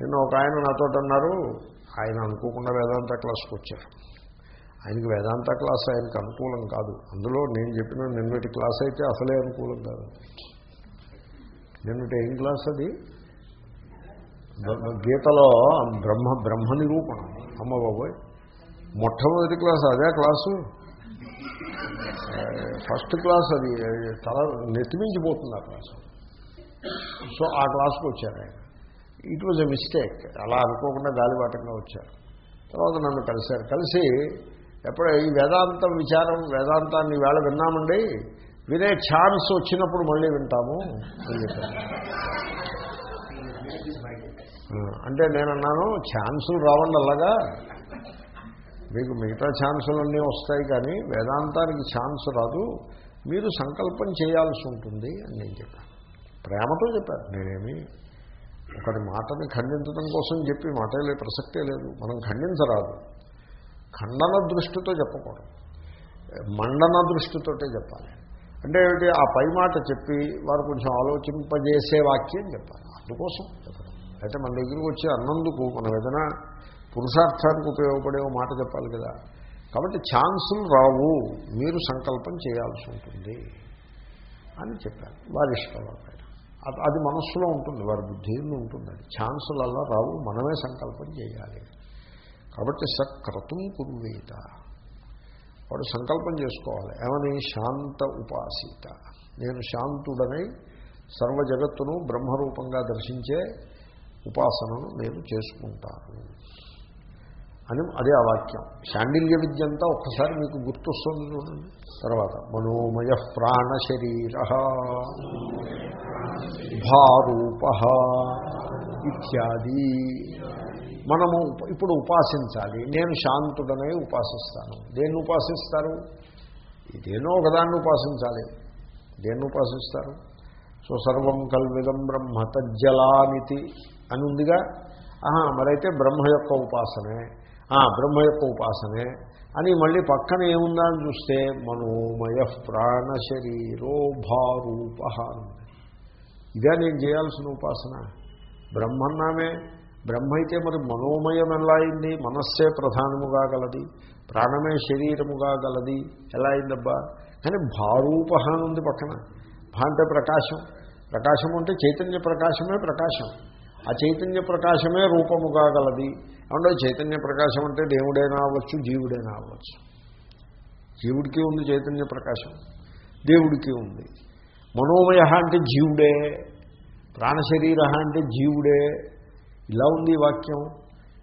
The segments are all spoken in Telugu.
నిన్న ఒక ఆయన నాతో అన్నారు ఆయన అనుకోకుండా వేదాంత క్లాస్కి వచ్చారు. ఆయనకి వేదాంత క్లాస్ ఆయనకు అనుకూలం కాదు. అందులో నేను చెప్పిన నిన్నటి క్లాస్ అయితే అసలే అనుకూలం కాదు. నిన్నటి ఏం క్లాస్ అది? గీతలో బ్రహ్మ బ్రహ్మ నిరూపణ. అమ్మ బాబోయ్. మొట్టమొదటి క్లాస్ అదే క్లాసు? ఫస్ట్ క్లాస్ అది తల నెత్తిమించిపోతుంది ఆ క్లాసు. సో ఆ క్లాస్కి వచ్చారు ఆయన. It was a mistake. అలా అనుకోకుండా గాలిబాటంగా వచ్చారు. తర్వాత నన్ను కలిశారు. కలిసి ఎప్పుడ ఈ వేదాంతం విచారం వేదాంతాన్ని వేళ విన్నామండి. వినే ఛాన్స్ వచ్చినప్పుడు మళ్ళీ వింటాము అని చెప్పారు. అంటే నేనన్నాను ఛాన్సులు రావండి అలాగా. మీకు మిగతా ఛాన్సులన్నీ వస్తాయి కానీ వేదాంతానికి ఛాన్స్ రాదు. మీరు సంకల్పం చేయాల్సి ఉంటుంది అని నేను చెప్పాను. ప్రేమతో చెప్పాను నేనేమి ఒకటి మాటని ఖండించడం కోసం చెప్పి మాటే లేదు ప్రసక్తే లేదు. మనం ఖండించరాదు. ఖండన దృష్టితో చెప్పకూడదు. మండన దృష్టితోటే చెప్పాలి. అంటే ఏమిటి? ఆ పై మాట చెప్పి వారు కొంచెం ఆలోచింపజేసే వాక్యం చెప్పాలి. అందుకోసం చెప్పాలి అయితే మన దగ్గరికి వచ్చి అన్నందుకు మనం ఏదైనా పురుషార్థానికి ఉపయోగపడే ఓ మాట చెప్పాలి కదా. కాబట్టి ఛాన్సులు రావు. మీరు సంకల్పం చేయాల్సి ఉంటుంది అని చెప్పారు. వారి ఇష్టం అది- అది మనస్సులో ఉంటుంది వారి బుద్ధిలో ఉంటుంది. అది ఛాన్సులు అలా రావు మనమే సంకల్పం చేయాలి. కాబట్టి సక్రతం కురువేత. వాడు సంకల్పం చేసుకోవాలి. ఏమని? శాంత ఉపాసిత. నేను శాంతుడనై సర్వ జగత్తును బ్రహ్మరూపంగా దర్శించే ఉపాసనను నేను చేసుకుంటాను. అని అదే ఆ వాక్యం. శాండిల్య విద్య అంతా ఒక్కసారి మీకు గుర్తొస్తుంది చూడండి. తర్వాత మనోమయ ప్రాణ శరీర భారూప ఇత్యాది. మనము ఇప్పుడు ఉపాసించాలి. నేను శాంతుడనే ఉపాసిస్తాను. దేన్ని ఉపాసిస్తారు? ఇదేనో ఒకదాన్ని ఉపాసించాలి. దేన్ని ఉపాసిస్తారు? సో సర్వం కల్విదం బ్రహ్మ తజ్జలామితి అని ఉందిగా ఆహా మరైతే బ్రహ్మ యొక్క ఉపాసనే. బ్రహ్మ యొక్క ఉపాసనే అని మళ్ళీ పక్కన ఏముందని చూస్తే మనోమయ ప్రాణ శరీరో భారూప ఇదే నేను చేయాల్సిన ఉపాసన. బ్రహ్మన్నామే బ్రహ్మ అయితే మరి మనోమయం ఎలా అయింది? మనస్సే ప్రధానముగా గలది ప్రాణమే శరీరముగా గలది ఎలా అయిందబ్బా? కానీ భారూప అని ఉంది పక్కన. భా అంటే ప్రకాశం. ప్రకాశం అంటే చైతన్య ప్రకాశమే ప్రకాశం. ఆ చైతన్య ప్రకాశమే రూపముగా గలది. అంటే చైతన్య ప్రకాశం అంటే దేవుడైనా అవ్వచ్చు జీవుడైనా అవ్వచ్చు. జీవుడికి ఉంది చైతన్య ప్రకాశం దేవుడికి ఉంది. మనోమయ అంటే జీవుడే ప్రాణశరీర అంటే జీవుడే. ఇలా ఉంది వాక్యం.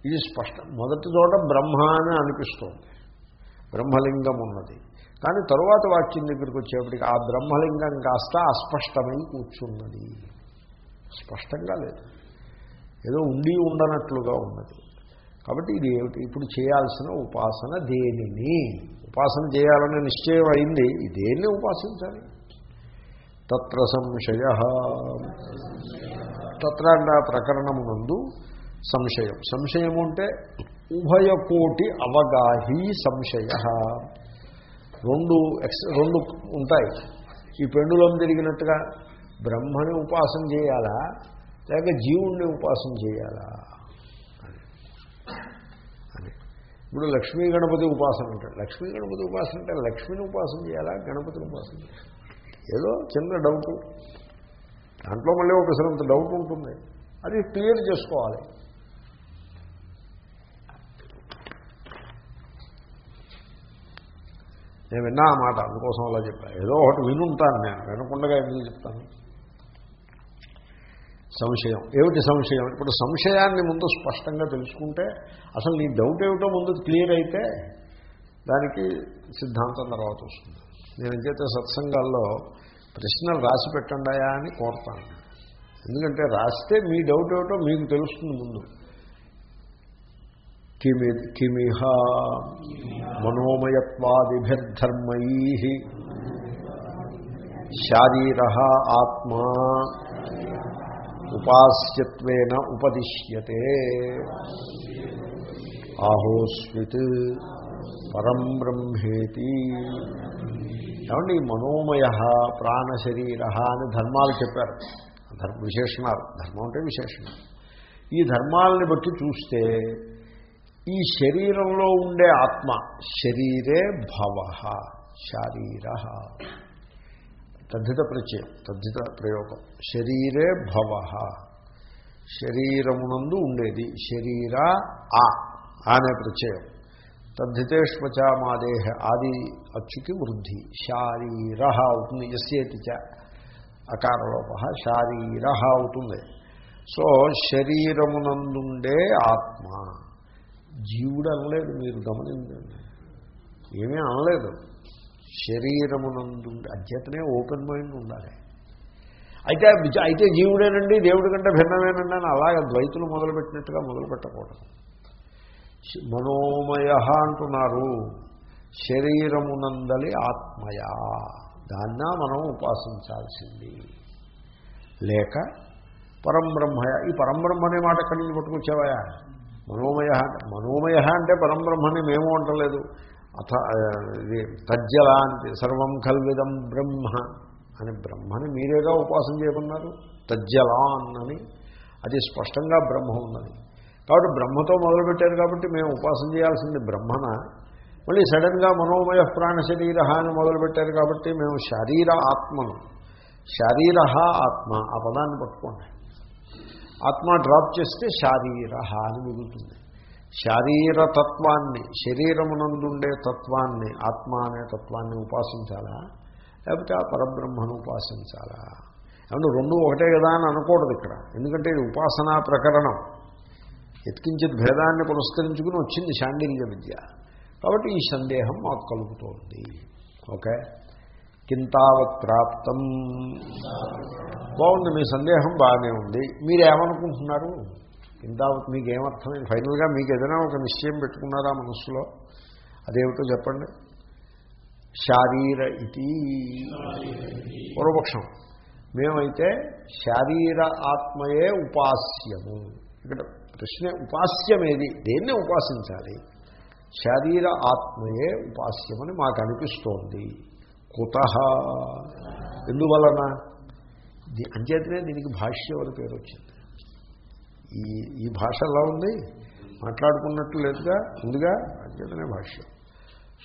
ఇది స్పష్టం మొదటి చోట బ్రహ్మ అని అనిపిస్తోంది. బ్రహ్మలింగం ఉన్నది. కానీ తరువాత వాక్యం దగ్గరికి వచ్చేప్పటికి ఆ బ్రహ్మలింగం కాస్త అస్పష్టమై కూర్చున్నది. స్పష్టంగా లేదు. ఏదో ఉండి ఉండనట్లుగా ఉన్నది. కాబట్టి ఇది ఏమిటి? ఇప్పుడు చేయాల్సిన ఉపాసన దేనిని? ఉపాసన చేయాలని నిశ్చయం అయింది. దేన్ని ఉపాసించాలి. తత్ర సంశయ. తత్ర అంటే ఆ ప్రకరణమునందు సంశయం. సంశయం అంటే ఉభయకోటి అవగాహి సంశయ. రెండు ఎక్స్ రెండు ఉంటాయి. ఈ పెండులం తిరిగినట్టుగా బ్రహ్మని ఉపాసన చేయాలా? లేక జీవుణ్ణి ఉపాసన చేయాలా అని అని ఇప్పుడు లక్ష్మీ గణపతి ఉపాసన అంటాడు. లక్ష్మీ గణపతి ఉపాసన అంటే లక్ష్మిని ఉపాసన చేయాలా? గణపతిని ఉపాసన ఏదో చిన్న డౌట్. దాంట్లో మళ్ళీ ఒకసారి డౌట్ ఉంటుంది. అది క్లియర్ చేసుకోవాలి. నేను విన్నా ఆ మాట అందుకోసం అలా చెప్పాను ఏదో ఒకటి వినుంటాను నేను. వినకుండా ఎందుకు చెప్తాను? సంశయం. ఏమిటి సంశయం? ఇప్పుడు సంశయాన్ని ముందు స్పష్టంగా తెలుసుకుంటే అసలు నీ డౌట్ ఏమిటో ముందు క్లియర్ అయితే దానికి సిద్ధాంతం తర్వాత వస్తుంది. నేను చేత సత్సంగాల్లో ప్రశ్నలు రాసి పెట్టండాయా అని కోరుతాను. ఎందుకంటే రాస్తే మీ డౌట్ ఏమిటో మీకు తెలుస్తుంది ముందు. కిమి కిమిహ మనోమయత్వాదిభిర్ధర్మై శారీర ఆత్మా ఉపాస్యత్వేన ఉపదిశ్యతే. ఆహోస్విత్ పరం బ్రహ్మేతి. ఏమండి మనోమయ ప్రాణశరీర అని ధర్మాలు చెప్పారు. ధర్మ విశేషణాలు. ధర్మం అంటే విశేషణం. ఈ ధర్మాలని బట్టి చూస్తే ఈ శరీరంలో ఉండే ఆత్మ శరీరే భవ శారీర. తద్ధిత ప్రత్యయం తద్ధిత ప్రయోగం. శరీరే భవ. శరీరమునందు ఉండేది శరీర ఆ అనే ప్రత్యయం. తద్ధితేష్వచామాదేహ ఆది అచ్చుకి వృద్ధి. శారీర అవుతుంది ఎస్యేతి చ అకారలోప శారీర అవుతుంది. సో శరీరమునందుండే ఆత్మ. జీవుడు అనలేదు మీరు గమనించండి. ఏమీ అనలేదు. శరీరమునందు అధ్యతనే ఓపెన్ మైండ్ ఉండాలి. అయితే అయితే జీవుడేనండి దేవుడి కంటే భిన్నమేనండి అని అలాగ ద్వైతులు మొదలుపెట్టినట్టుగా మొదలు పెట్టకూడదు. మనోమయ అంటున్నారు. శరీరమునందలి ఆత్మయ. దాన్నా మనం ఉపాసించాల్సింది. లేక పరంబ్రహ్మయ ఈ పరంబ్రహ్మ అనే మాట ఎక్కడి నుంచి పట్టుకొచ్చావయా మనోమయ మనోమయ అంటే పరంబ్రహ్మని మేము అంటలేదు. అథ ఇది తజ్జల సర్వం కల్విదం బ్రహ్మ అని బ్రహ్మని మీరేగా ఉపాసన చేయమన్నారు? తజ్జలాన్ అని. అది స్పష్టంగా బ్రహ్మ ఉన్నది. కాబట్టి బ్రహ్మతో మొదలుపెట్టారు కాబట్టి మేము ఉపాసన చేయాల్సింది బ్రహ్మన? మళ్ళీ సడన్గా మనోమయ ప్రాణ శరీర అని మొదలుపెట్టారు కాబట్టి మేము శరీర ఆత్మను. శరీర ఆత్మ ఆ పదాన్ని పట్టుకోండి. ఆత్మ డ్రాప్ చేస్తే శారీర అని మిగులుతుంది. శారీరతత్వాన్ని శరీరమునందుండే తత్వాన్ని ఆత్మ అనే తత్వాన్ని ఉపాసించాలా? లేకపోతే ఆ పరబ్రహ్మను ఉపాసించాలా? ఏమన్నా రెండు ఒకటే కదా అని అనకూడదు ఇక్కడ. ఎందుకంటే ఇది ఉపాసనా ప్రకరణం. ఎత్కించిత్ భేదాన్ని పురస్కరించుకుని వచ్చింది శాండిల్య విద్య. కాబట్టి ఈ సందేహం మాకు కలుగుతోంది. ఓకే? కింతావత్ ప్రాప్తం. బాగుంది మీ సందేహం బాగానే ఉంది. మీరు ఇంత మీకు ఏమర్థమైంది ఫైనల్గా మీకు ఏదైనా ఒక నిశ్చయం పెట్టుకున్నారా మనస్సులో? అదేమిటో చెప్పండి. శారీర ఇది పూర్వపక్షం. మేమైతే శారీర ఆత్మయే ఉపాస్యము. ఇక్కడ ప్రశ్న ఉపాస్యమేది? దేన్ని ఉపాసించాలి? శారీర ఆత్మయే ఉపాస్యమని మాకు అనిపిస్తోంది కుత. ఎందువలన? అంచేతనే దీనికి భాష్యం అని పేరు వచ్చింది ఈ ఈ భాష ఎలా ఉంది? మాట్లాడుకున్నట్టు లేదుగా? ఉందిగా? అంచేతనే భాష్యం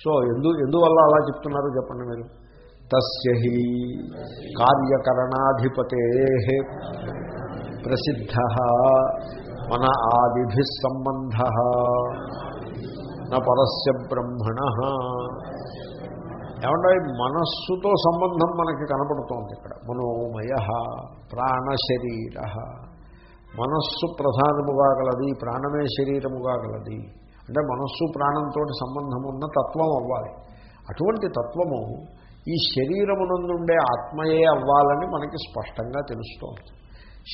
సో ఎందు ఎందువల్ల అలా చెప్తున్నారు చెప్పండి మీరు? తస్యహి కార్యకరణాధిపతే ప్రసిద్ధ మన ఆదిభి సంబంధ నా పరస్య బ్రహ్మణ. ఏమంటే మనస్సుతో సంబంధం మనకి కనపడుతోంది ఇక్కడ. మనోమయ ప్రాణశరీర. మనస్సు ప్రధానముగా గలది ప్రాణమే శరీరముగా గలది అంటే మనస్సు ప్రాణంతో సంబంధం ఉన్న తత్వం అవ్వాలి. అటువంటి తత్వము ఈ శరీరమునందుండే ఆత్మయే అవ్వాలని మనకి స్పష్టంగా తెలుస్తోంది.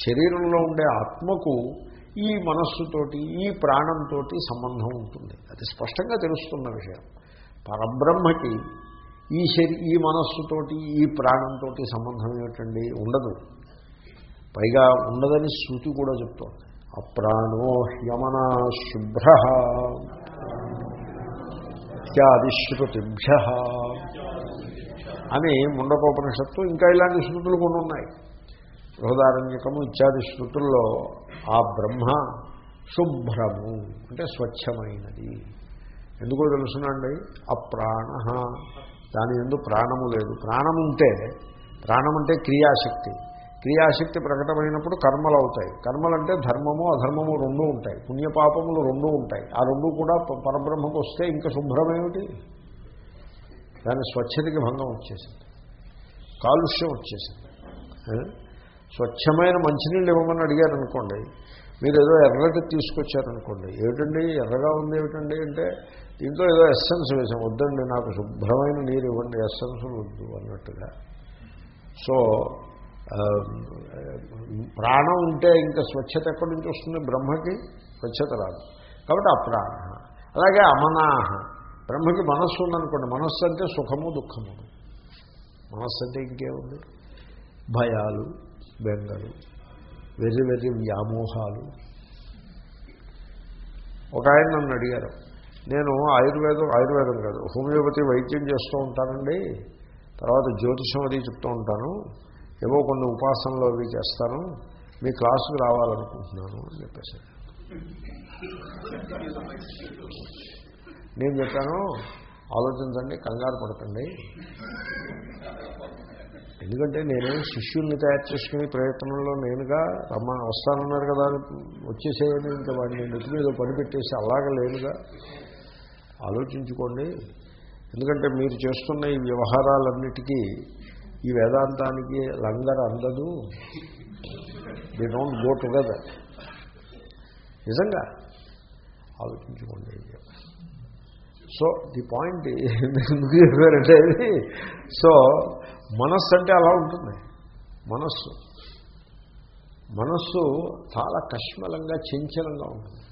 శరీరంలో ఉండే ఆత్మకు ఈ మనస్సుతోటి ఈ ప్రాణంతో సంబంధం ఉంటుంది. అది స్పష్టంగా తెలుస్తున్న విషయం. పరబ్రహ్మకి ఈ శరీ ఈ మనస్సుతోటి ఈ ప్రాణంతో సంబంధం ఏమిటండి? ఉండదు. పైగా ఉండదని శృతి కూడా చెప్తోంది. అప్రాణో హ్యమనా శుభ్ర ఇత్యాది అని ముండకోపనిషత్తు ఇంకా ఇలాంటి శృతులు కొన్ని ఉన్నాయి. బృహదారణ్యకము ఇత్యాది శృతుల్లో ఆ బ్రహ్మ శుభ్రము అంటే స్వచ్ఛమైనది. ఎందుకో తెలుసునండి? అప్రాణ దాని ఎందు ప్రాణము లేదు. ప్రాణం ఉంటే ప్రాణం అంటే క్రియాశక్తి. క్రియాశక్తి ప్రకటమైనప్పుడు కర్మలు అవుతాయి. కర్మలు అంటే ధర్మము అధర్మము రెండూ ఉంటాయి. పుణ్యపాపములు రెండూ ఉంటాయి. ఆ రెండు కూడా పరబ్రహ్మకు వస్తే ఇంకా శుభ్రమేమిటి దాని స్వచ్ఛతకి భంగం వచ్చేసింది. కాలుష్యం వచ్చేసింది. స్వచ్ఛమైన మంచినీళ్ళు ఇవ్వమని అడిగారనుకోండి మీరు ఏదో ఎర్రటి తీసుకొచ్చారనుకోండి ఏమిటండి? ఎర్రగా ఉంది ఏమిటండి అంటే దీంట్లో ఏదో ఎస్సెన్స్ వేసాం వద్దండి నాకు శుభ్రమైన నీరు ఇవ్వండి ఎస్సెన్స్ వద్దు అన్నట్టుగా. సో ప్రాణం ఉంటే ఇంకా స్వచ్ఛత ఎక్కడి నుంచి వస్తుంది? బ్రహ్మకి స్వచ్ఛత రాదు. కాబట్టి అప్రాణ అలాగే అమనాహ. బ్రహ్మకి మనస్సు ఉందనుకోండి మనస్సు అంటే సుఖము దుఃఖము. మనస్సు అంటే ఇంకేముంది? భయాలు బెంగలు వెర్రి వెర్రి వ్యామోహాలు. ఒక ఆయన నన్ను అడిగారు నేను ఆయుర్వేదం ఆయుర్వేదం కాదు హోమియోపతి వైద్యం చేస్తూ ఉంటానండి. తర్వాత జ్యోతిషం అది చెప్తూ ఉంటాను. ఏవో కొన్ని ఉపాసనలు అవి చేస్తాను మీ క్లాసుకు రావాలనుకుంటున్నాను అని చెప్పేశాడు. నేను చెప్పాను ఆలోచించండి కంగారు పడకండి. ఎందుకంటే నేనేం శిష్యుల్ని తయారు చేసుకునే ప్రయత్నంలో నేనుగా అమ్మ వస్తానన్నారు కదా వచ్చేసేయని ఇంకా వాడిని నెత్తి మీద పనిపెట్టేసి అలాగ లేనుగా ఆలోచించుకోండి. ఎందుకంటే మీరు చేస్తున్న ఈ వ్యవహారాలన్నిటికీ ఈ వేదాంతానికి లంగర్ అందదు. ది డోంట్ గో టుగెదర్ నిజంగా ఆలోచించుకోండి. సో ది పాయింట్ ఎందుకు చెప్పారంటే సో మనస్సు అంటే అలా ఉంటుంది. మనస్సు. మనస్సు చాలా కష్మలంగా చంచలంగా ఉంటుంది.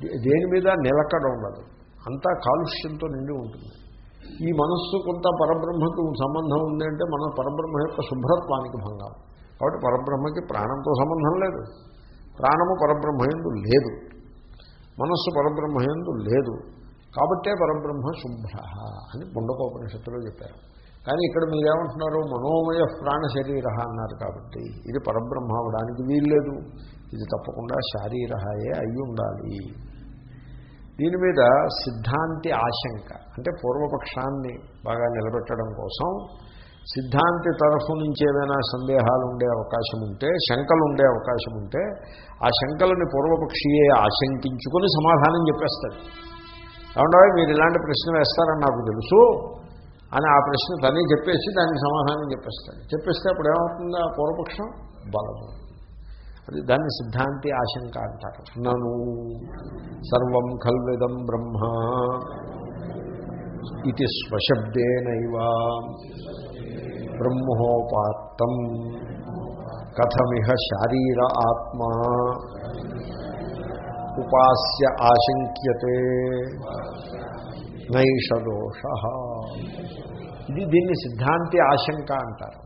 దేని మీద నిలకడ ఉండదు. అంతా కాలుష్యంతో నిండి ఉంటుంది. ఈ మనస్సు కొంత పరబ్రహ్మకు సంబంధం ఉంది అంటే మన పరబ్రహ్మ యొక్క శుభ్రత్వానికి భంగం కాబట్టి పరబ్రహ్మకి ప్రాణంతో సంబంధం లేదు. ప్రాణము పరబ్రహ్మయందు లేదు. మనస్సు పరబ్రహ్మయందు లేదు. కాబట్టే పరబ్రహ్మ శుభ్ర అని పుండకోపనిషత్తులో చెప్పారు. కానీ ఇక్కడ మీరేమంటున్నారు మనోమయ ప్రాణ శరీర అన్నారు కాబట్టి ఇది పరబ్రహ్మ అవడానికి వీల్లేదు. ఇది తప్పకుండా శారీరహాయే అయి ఉండాలి. దీని మీద సిద్ధాంతి ఆశంక అంటే పూర్వపక్షాన్ని బాగా నిలబెట్టడం కోసం సిద్ధాంతి తరఫు నుంచి ఏమైనా సందేహాలు ఉండే అవకాశం ఉంటే శంకలు ఉండే అవకాశం ఉంటే ఆ శంకలని పూర్వపక్షియే ఆశంకించుకొని సమాధానం చెప్పేస్తాడు. ఏమంటే మీరు ఇలాంటి ప్రశ్న వేస్తారని నాకు తెలుసు అని ఆ ప్రశ్న తనే చెప్పేసి దానికి సమాధానం చెప్పేస్తాడు. చెప్పేస్తే అప్పుడు ఏమవుతుంది? ఆ పూర్వపక్షం బలము అది దాన్ని సిద్ధాంతి ఆశంక అంటారు. నను సర్వం ఖల్విదం బ్రహ్మ ఇది స్వశబ్దేనైవ బ్రహ్మోపాత్తం కథమిహ శారీర ఆత్మా ఉపాస్య ఆశంక్యతే నైషదోష ఇది దీన్ని సిద్ధాంతి ఆశంక అంటారు.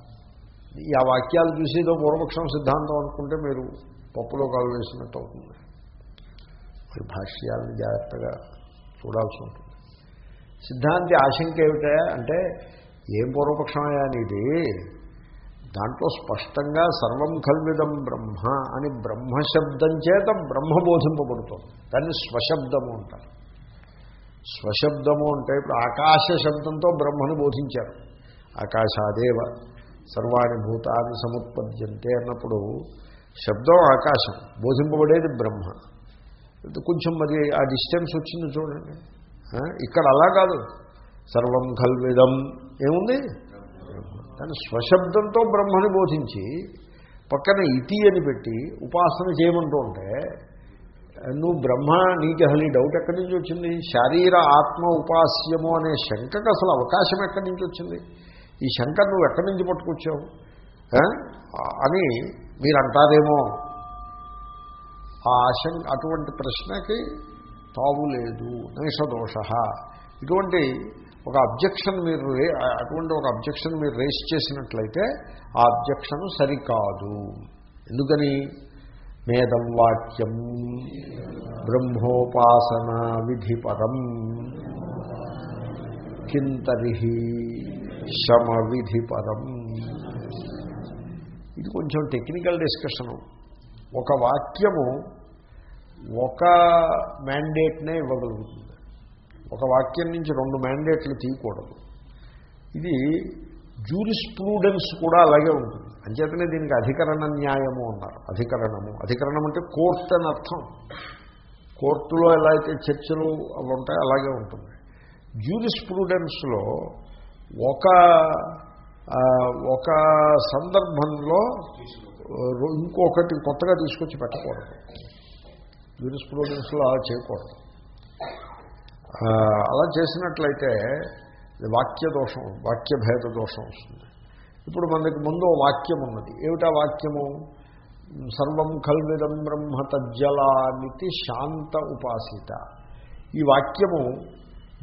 ఈ ఆ వాక్యాలు చూసి ఏదో పూర్వపక్షం సిద్ధాంతం అనుకుంటే మీరు పప్పులో కాలు వేసినట్టు అవుతుంది. మరి భాష్యాలను జాగ్రత్తగా చూడాల్సి ఉంటుంది. సిద్ధాంతి ఆశంక ఏమిటా అంటే ఏం పూర్వపక్షమయ్యా అనేది దాంట్లో స్పష్టంగా సర్వం కల్విదం బ్రహ్మ అని బ్రహ్మశబ్దం చేత బ్రహ్మ బోధింపబడుతుంది. దాన్ని స్వశబ్దము అంటారు. స్వశబ్దము అంటే ఇప్పుడు ఆకాశ శబ్దంతో బ్రహ్మను బోధించారు. ఆకాశాదేవ సర్వాణి భూతాన్ని సముత్పద్యంతే అన్నప్పుడు శబ్దం ఆకాశం బోధింపబడేది బ్రహ్మ. కొంచెం మరి ఆ డిస్టెన్స్ వచ్చింది చూడండి. ఇక్కడ అలా కాదు. సర్వం కల్విదం. ఏముంది? కానీ స్వశబ్దంతో బ్రహ్మని బోధించి పక్కన ఇతి అని పెట్టి ఉపాసన చేయమంటూ ఉంటే నువ్వు బ్రహ్మ నీకు అసలు ఈ డౌట్ ఎక్కడి నుంచి వచ్చింది? శారీర ఆత్మ ఉపాస్యము అనే శంకకు అసలు అవకాశం ఎక్కడి నుంచి వచ్చింది? ఈ శంకర్ నువ్వు ఎక్కడి నుంచి పట్టుకొచ్చావు? అని మీరు అంటారేమో ఆ ఆశంక అటువంటి ప్రశ్నకి తావు లేదు నైషదోష. ఇటువంటి ఒక అబ్జెక్షన్ మీరు అటువంటి ఒక అబ్జెక్షన్ మీరు రేస్ చేసినట్లయితే ఆ అబ్జెక్షన్ సరికాదు. ఎందుకని? మేదం వాక్యం బ్రహ్మోపాసన విధిపరం. కింతరిహి శమ విధిపరం ఇది కొంచెం టెక్నికల్ డిస్కషను ఒక వాక్యము ఒక మ్యాండేట్నే ఇవ్వగలుగుతుంది. ఒక వాక్యం నుంచి రెండు మ్యాండేట్లు తీయకూడదు. ఇది జూరిస్ప్రూడెన్స్ కూడా అలాగే ఉంటుంది. అంచేతనే దీనికి అధికరణ న్యాయము అన్నారు. అధికరణము. అధికరణం అంటే కోర్టు అని అర్థం. కోర్టులో ఎలా అయితే చర్చలు అవి ఉంటాయో అలాగే ఉంటుంది. జూరిస్ప్రూడెన్స్లో ఒక ఒక సందర్భంలో ఇంకొకటి కొత్తగా తీసుకొచ్చి పెట్టకూడదు. జ్యూరిస్ప్రూడెన్స్లో అలా చేయకూడదు. అలా చేసినట్లయితే వాక్య దోషం వాక్య భేద దోషం వస్తుంది. ఇప్పుడు మనకి ముందు వాక్యం ఉన్నది. ఏమిటా వాక్యము? సర్వం కల్విదం బ్రహ్మ తజ్జలానితి శాంత ఉపాసిత. ఈ వాక్యము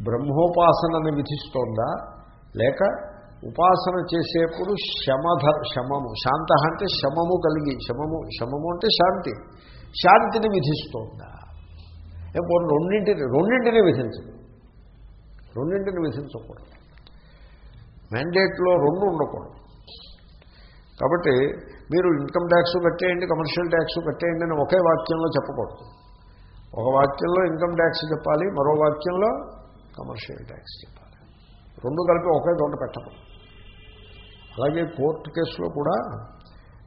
బ్రహ్మోపాసనని విధిస్తోందా? లేక ఉపాసన చేసేప్పుడు శమధ శమము శాంత అంటే శమము కలిగి శమము శమము అంటే శాంతి. శాంతిని విధిస్తోందా? ఏ పోనీ రెండింటిని రెండింటిని విధించదు. రెండింటిని విధించకూడదు. మ్యాండేట్లో రెండు ఉండకూడదు. కాబట్టి మీరు ఇన్కమ్ ట్యాక్స్ కట్టేయండి కమర్షియల్ ట్యాక్స్ కట్టేయండి అని ఒకే వాక్యంలో చెప్పకూడదు. ఒక వాక్యంలో ఇన్కమ్ ట్యాక్స్ చెప్పాలి మరో వాక్యంలో కమర్షియల్ ట్యాక్స్ చెప్పాలి. రెండు కలిపి ఒకే చోట పెట్టరు. అలాగే కోర్టు కేసులో కూడా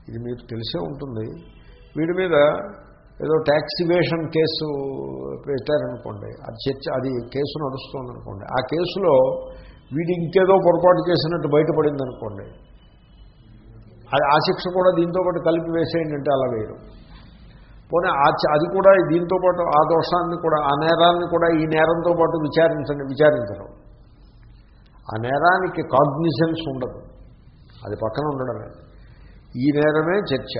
ఇది మీకు తెలిసే ఉంటుంది. వీడి మీద ఏదో ట్యాక్స్ ఇవేషన్ కేసు పెట్టారనుకోండి అది చర్చ అది కేసు నడుస్తుంది అనుకోండి ఆ కేసులో వీడు ఇంకేదో పొరపాటు చేసినట్టు బయటపడింది అనుకోండి అది ఆ శిక్ష కూడా దీంతో పాటు కలిపి వేసేయండి అంటే అలా వేయరు. పోనీ ఆ అది కూడా దీంతో పాటు ఆ దోషాన్ని కూడా ఆ నేరాన్ని కూడా ఈ నేరంతో పాటు విచారించండి విచారించరు. ఆ నేరానికి కాగ్నిజెన్స్ ఉండదు. అది పక్కన ఉండడమే. ఈ నేరమే చర్చ.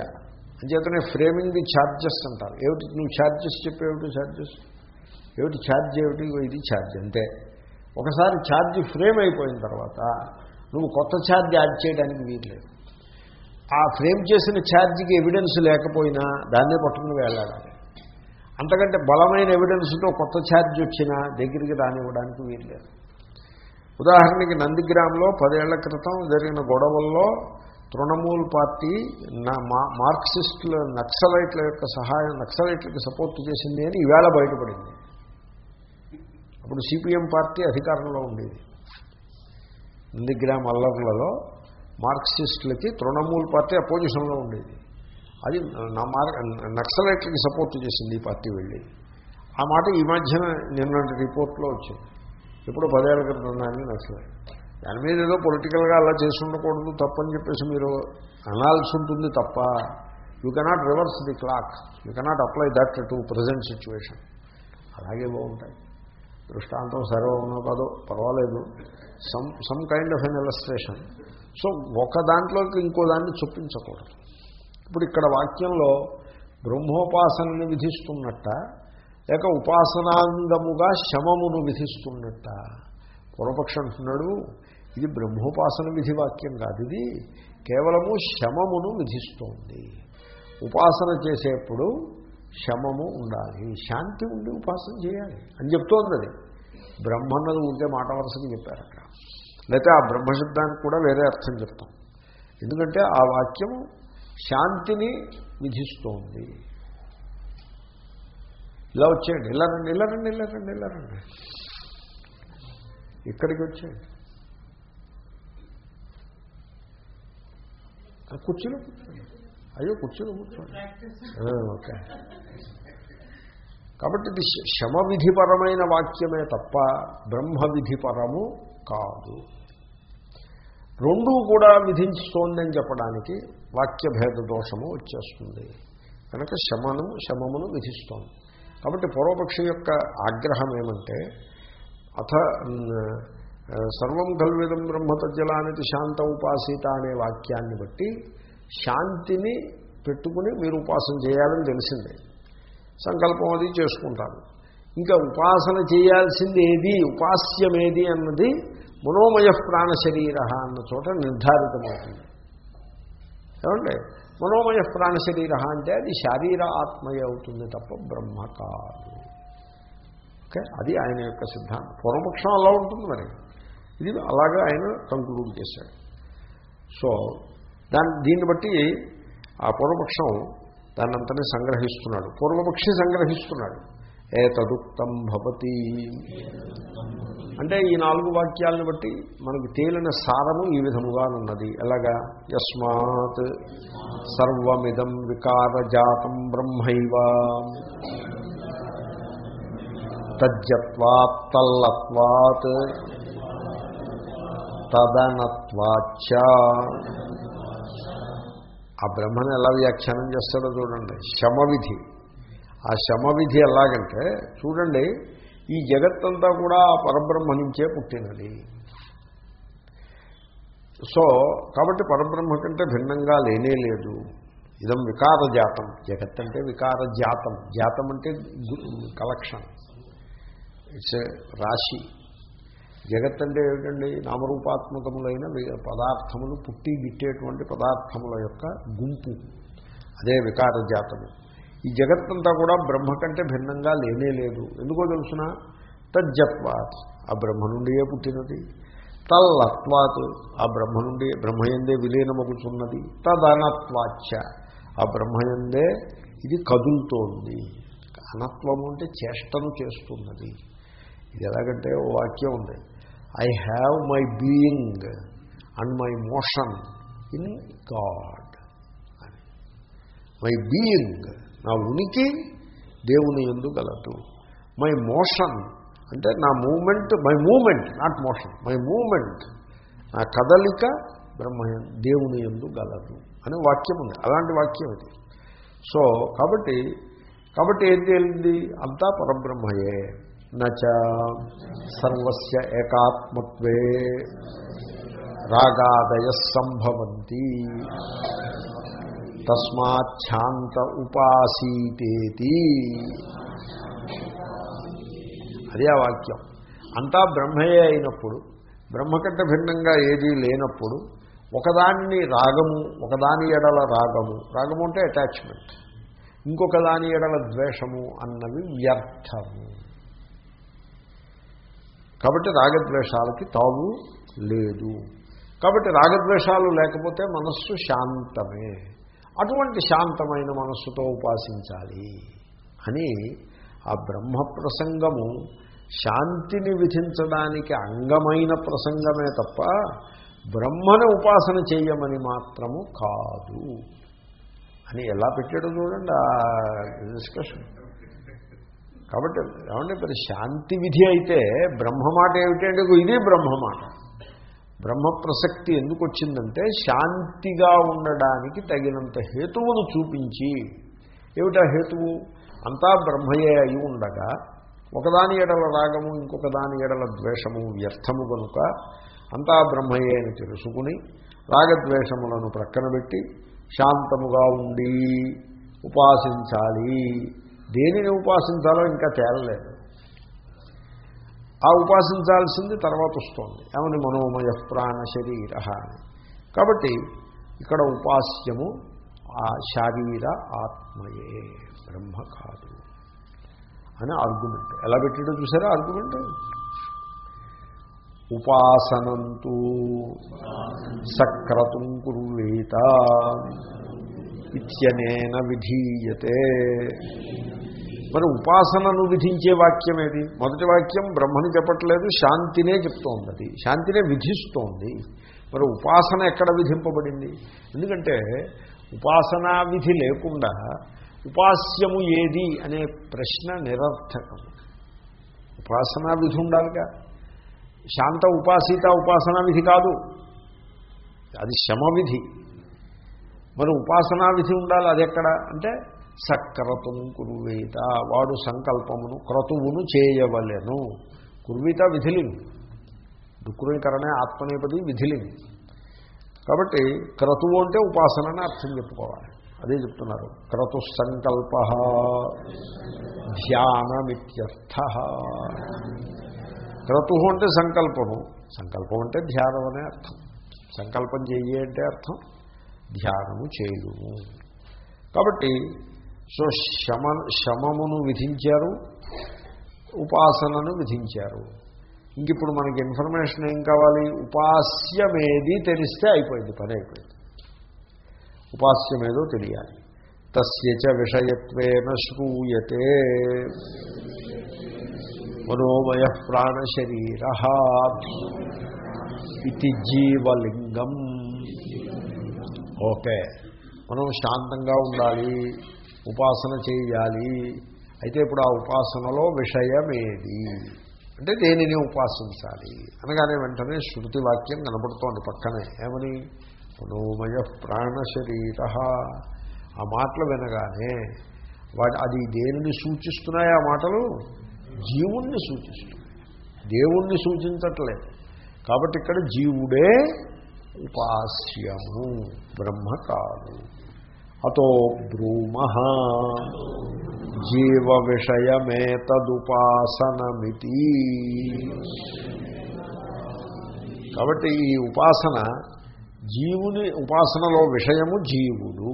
అంచేతనే ఫ్రేమింగ్ ది ఛార్జెస్ అంటారు. ఏమిటి నువ్వు ఛార్జెస్ చెప్పేవిటి ఛార్జెస్ ఏమిటి ఛార్జ్ ఏమిటి? ఇది ఛార్జ్ అంతే. ఒకసారి ఛార్జ్ ఫ్రేమ్ అయిపోయిన తర్వాత నువ్వు కొత్త ఛార్జ్ యాడ్ చేయడానికి వీల్లేదు. ఆ ఫ్రేమ్ చేసిన ఛార్జ్కి ఎవిడెన్స్ లేకపోయినా దాన్నే పట్టుకుని వెళ్ళాలి అంతకంటే బలమైన ఎవిడెన్స్తో కొత్త ఛార్జ్ వచ్చినా దగ్గరికి రానివ్వడానికి వీల్లేదు. ఉదాహరణకి నందిగ్రామ్లో పదేళ్ళ క్రితం జరిగిన గొడవల్లో తృణమూల్ పార్టీ నా- మా- మార్క్సిస్టుల నక్సలైట్ల యొక్క సహాయం నక్సలైట్లకి సపోర్ట్ చేసింది అని ఈవేళ బయటపడింది. అప్పుడు సిపిఎం పార్టీ అధికారంలో ఉండేది. నందిగ్రామ్ అల్లర్లలో మార్క్సిస్టులకి తృణమూల్ పార్టీ అపోజిషన్లో ఉండేది. అది నా మార్ నక్సలైట్లకి సపోర్ట్ చేసింది ఈ పార్టీ వెళ్ళి. ఆ మాట ఈ మధ్యన నిన్నటి రిపోర్ట్లో వచ్చింది. ఇప్పుడు పదేళ్ళ క్రితం దాన్ని నచ్చలేదు దాని మీద ఏదో పొలిటికల్గా అలా చేసి ఉండకూడదు తప్పని చెప్పేసి మీరు అనాల్సి ఉంటుంది తప్ప you cannot reverse the clock you cannot apply that to present situation అలాగే బాగుంటాయి. దృష్టాంతం సరే కాదో పర్వాలేదు. Some some kind of an illustration so ఒక దాంట్లోకి ఇంకో దాన్ని చొప్పించకూడదు. ఇప్పుడు ఇక్కడ వాక్యంలో బ్రహ్మోపాసనని విధిస్తున్నట్ట లేక ఉపాసనాంగముగా శమమును విధిస్తున్నట్ట. పూర్వపక్షం అంటున్నాడు ఇది బ్రహ్మోపాసన విధి వాక్యం కాదు ఇది. కేవలము శమమును విధిస్తోంది. ఉపాసన చేసేప్పుడు శమము ఉండాలి శాంతి ఉండి ఉపాసన చేయాలి అని చెప్తోంది అది బ్రహ్మన్నది ఉంటే మాట వరుసకి చెప్పారు అక్కడ. లేకపోతే ఆ బ్రహ్మశబ్దానికి కూడా వేరే అర్థం చెప్తాం. ఎందుకంటే ఆ వాక్యం శాంతిని విధిస్తోంది. ఇలా వచ్చేయండి ఇలా రండి ఇలా రండి ఇలా రండి ఇలా రండి. ఇక్కడికి వచ్చేయండి. ఆ కుర్చీలో కూర్చోండి. అయ్యో కుర్చీలో కూర్చోండి. ఓకే. కాబట్టి ఇది శమవిధిపరమైన విధిపరమైన వాక్యమే తప్ప బ్రహ్మ విధిపరము కాదు. రెండూ కూడా విధించుతోందని చెప్పడానికి వాక్యభేద దోషము వచ్చేస్తుంది. కనుక శమను శమమును విధిస్తోంది. కాబట్టి పూర్వపక్షి యొక్క ఆగ్రహం ఏమంటే అథ సర్వం కల్విదం బ్రహ్మతజ్జలానికి శాంత ఉపాసిత అనే వాక్యాన్ని బట్టి శాంతిని పెట్టుకుని మీరు ఉపాసన చేయాలని తెలిసిందే. సంకల్పం అది చేసుకుంటారు. ఇంకా ఉపాసన చేయాల్సింది ఏది? ఉపాస్యమేది అన్నది మనోమయ ప్రాణ శరీర అన్న చోట నిర్ధారితమవుతుంది. ఏమండి మనోమయ ప్రాణ శరీర అంటే అది శారీర ఆత్మయ అవుతుంది తప్ప బ్రహ్మ కాదు. ఓకే? అది ఆయన యొక్క సిద్ధాంతం. పూర్వపక్షం అలా ఉంటుంది మరి. ఇది అలాగా ఆయన కంక్లూడ్ చేశాడు. సో దాని దీన్ని బట్టి ఆ పూర్వపక్షం దాన్నంతనే సంగ్రహిస్తున్నాడు. పూర్వపక్షి సంగ్రహిస్తున్నాడు. ఏ తదుక్తం భవతి. అంటే ఈ నాలుగు వాక్యాలను బట్టి మనకు తేలిన సారము ఈ విధముగా ఉన్నది. ఎలాగా? యస్మాత్ సర్వమిదం వికారజాతం బ్రహ్మైవ. తజ్జత్వాత్ తల్లత్వాత్ తదనత్వాచ ఆ బ్రహ్మను ఎలా వ్యాఖ్యానం చేస్తాడో చూడండి. శమవిధి. ఆ శమవిధి ఎలాగంటే చూడండి ఈ జగత్తంతా కూడా ఆ పరబ్రహ్మ నుంచే పుట్టినది. సో కాబట్టి పరబ్రహ్మ కంటే భిన్నంగా లేనే లేదు. ఇదం వికార జాతం జగత్ అంటే వికార జాతం జాతం అంటే కలెక్షన్ ఇట్స్ రాశి. జగత్ అంటే ఏమిటండి? నామరూపాత్మకములైన పదార్థములు పుట్టి గిట్టేటువంటి పదార్థముల యొక్క గుంపు. అదే వికార జాతము ఈ జగత్తంతా కూడా బ్రహ్మ కంటే భిన్నంగా లేనే లేదు. ఎందుకో తెలుసిన? తజ్జత్వాత్ ఆ బ్రహ్మ నుండియే పుట్టినది. తల్లత్వాత్ ఆ బ్రహ్మ నుండి బ్రహ్మయందే విలీనమగుతున్నది తదనత్వాచ ఆ బ్రహ్మయందే ఇది కదులుతోంది. అనత్వము అంటే చేష్టను చేస్తున్నది. ఇది ఎలాగంటే ఓ వాక్యం ఉంది. I have my being and my motion in God అని. మై బీయింగ్ నా ఉనికి దేవుని ఎందు గలదు. మై మోషన్ అంటే నా movement my movement not motion my movement నా కదలిక బ్రహ్మ దేవుని ఎందు గలదు అనే వాక్యం ఉంది. అలాంటి వాక్యం ఇది. సో కాబట్టి కాబట్టి ఏం తేలింది అంతా పరబ్రహ్మయే. నచ సర్వస్య ఏకాత్మత్వే. రాగాదయ సంభవంతి. తస్మాచ్ఛాంత ఉపాసీతేతి. అదే ఆ వాక్యం. అంతా బ్రహ్మయే అయినప్పుడు బ్రహ్మ కంటే భిన్నంగా ఏదీ లేనప్పుడు ఒకదాన్ని రాగము ఒకదాని ఎడల రాగము రాగము అంటే అటాచ్మెంట్ ఇంకొక దాని ఎడల ద్వేషము అన్నవి వ్యర్థము. కాబట్టి రాగద్వేషాలకి తావు లేదు. కాబట్టి రాగద్వేషాలు లేకపోతే మనస్సు శాంతమే. అటువంటి శాంతమైన మనస్సుతో ఉపాసించాలి అని ఆ బ్రహ్మ ప్రసంగము శాంతిని విధించడానికి అంగమైన ప్రసంగమే తప్ప బ్రహ్మను ఉపాసన చేయమని మాత్రము కాదు అని ఎలా పెట్టాడో చూడండి ఆ డిస్కషన్ కాబట్టి ఏమంటే మరి శాంతి విధి అయితే బ్రహ్మమాట ఏమిటంటే ఇది బ్రహ్మమాట బ్రహ్మ ప్రసక్తి ఎందుకు వచ్చిందంటే శాంతిగా ఉండడానికి తగినంత హేతువును చూపించి. ఏమిటా హేతువు? అంతా బ్రహ్మయే అయి ఉండగా ఒకదాని ఎడల రాగము ఇంకొక దాని ఎడల ద్వేషము వ్యర్థము కనుక అంతా బ్రహ్మయే అని తెలుసుకుని రాగద్వేషములను ప్రక్కన పెట్టి శాంతముగా ఉండి ఉపాసించాలి. దేనిని ఉపాసించాలో ఇంకా తేలలేదు. ఆ ఉపాసించాల్సింది తర్వాత వస్తోంది. ఏమని? మనోమయ ప్రాణ శరీర అని. కాబట్టి ఇక్కడ ఉపాస్యము ఆ శారీర ఆత్మయే బ్రహ్మ కాదు అని ఆర్గ్యుమెంట్ ఎలా పెట్టాడో చూసారా ఆర్గ్యుమెంట్ ఉపాసనంతు సక్రతుం కుర్వీత ఇత్యనేన విధీయతే. మరి ఉపాసనను విధించే వాక్యం ఏది? మొదటి వాక్యం బ్రహ్మని చెప్పట్లేదు శాంతినే చెప్తోంది అది. శాంతినే విధిస్తోంది. మరి ఉపాసన ఎక్కడ విధింపబడింది? ఎందుకంటే ఉపాసనా విధి లేకుండా ఉపాస్యము ఏది అనే ప్రశ్న నిరర్థకం. ఉపాసనా విధి ఉండాలిగా. శాంత ఉపాసిత ఉపాసనా విధి కాదు. అది శమ విధి మరి ఉపాసనా విధి ఉండాలి అది ఎక్కడ? అంటే సక్రతుం కురువీత వాడు సంకల్పమును క్రతువును చేయవలెను. కుర్వీత విధిలింగ్. దుఃఖీకరణే ఆత్మనేపది విధిలింగ్. కాబట్టి క్రతువు అంటే ఉపాసనని అర్థం చెప్పుకోవాలి. అదే చెప్తున్నారు. క్రతు సంకల్ప ధ్యానమిత్యర్థ. క్రతు అంటే సంకల్పము. సంకల్పం అంటే ధ్యానం అనే అర్థం. సంకల్పం చెయ్యి అంటే అర్థం. ధ్యానము చేయుము. కాబట్టి సో శమ శమమును విధించారు ఉపాసనను విధించారు. ఇంక ఇప్పుడు మనకి ఇన్ఫర్మేషన్ ఏం కావాలి? ఉపాస్యమేది తెలిస్తే అయిపోయింది పని అయిపోయింది. ఉపాస్యమేదో తెలియాలి. తస్యచ విషయత్వేన శ్రూయతే. మనోమయ ప్రాణశరీర ఇది జీవలింగం. ఓకే. మనం శాంతంగా ఉండాలి. ఉపాసన చేయాలి. అయితే ఇప్పుడు ఆ ఉపాసనలో విషయమేది? అంటే దేనిని ఉపాసించాలి? అనగానే వెంటనే శృతి వాక్యం కనబడుతోంది పక్కనే. ఏమని? మనోమయ ప్రాణశరీర. ఆ మాటలు వినగానే వాటి అది దేనిని సూచిస్తున్నాయి ఆ మాటలు? జీవుణ్ణి సూచిస్తున్నాయి. దేవుణ్ణి సూచించట్లేదు. కాబట్టి ఇక్కడ జీవుడే ఉపాస్యము బ్రహ్మ కాదు అతో బ్రూమ జీవ విషయమేతదుపాసనమితి కాబట్టి ఈ ఉపాసన జీవుని ఉపాసనలో విషయము జీవుడు.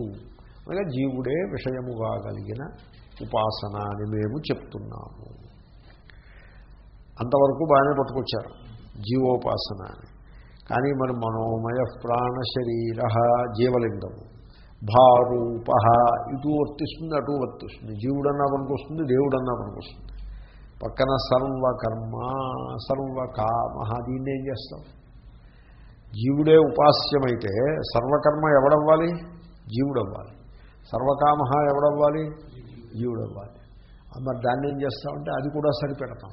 అనగా జీవుడే విషయము కాగలిగిన ఉపాసన అని మేము చెప్తున్నాము. అంతవరకు బాగానే పట్టుకొచ్చారు జీవోపాసన అని. కానీ మరి మనోమయ ప్రాణ శరీర జీవలింగము. భారూప. ఇటు వర్తిస్తుంది అటు వర్తిస్తుంది. జీవుడన్నా పనికొస్తుంది దేవుడన్నా పనికొస్తుంది. పక్కన సర్వకర్మ సర్వకామ దీన్ని ఏం చేస్తాం? జీవుడే ఉపాస్యమైతే సర్వకర్మ ఎవడవ్వాలి? జీవుడవ్వాలి. సర్వకామ ఎవడవ్వాలి? జీవుడవ్వాలి. మరి దాన్ని ఏం చేస్తామంటే అది కూడా సరిపెడతాం.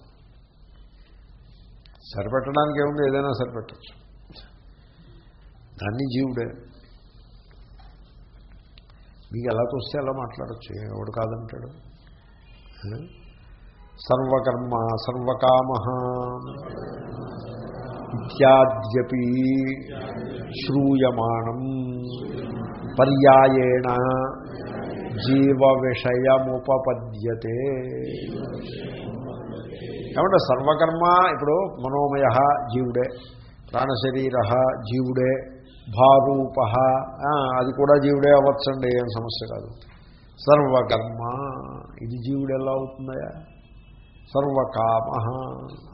సరిపెట్టడానికి ఏముంది? ఏదైనా సరిపెట్టచ్చు. దాన్ని జీవుడే. మీకు ఎలా చూస్తే ఎలా మాట్లాడచ్చు ఎవడు కాదంటాడు సర్వకర్మ సర్వకామ. ఇత్యాద్యపి శ్రూయమాణం. పర్యాయేణ జీవ విషయముపపద్యతే ఏమంటే సర్వకర్మ ఇప్పుడు మనోమయ జీవుడే ప్రాణశరీర జీవుడే భారూప. అది కూడా జీవుడే అవ్వచ్చండి ఏం సమస్య కాదు. సర్వకర్మ ఇది జీవుడు ఎలా అవుతుందయా సర్వకామ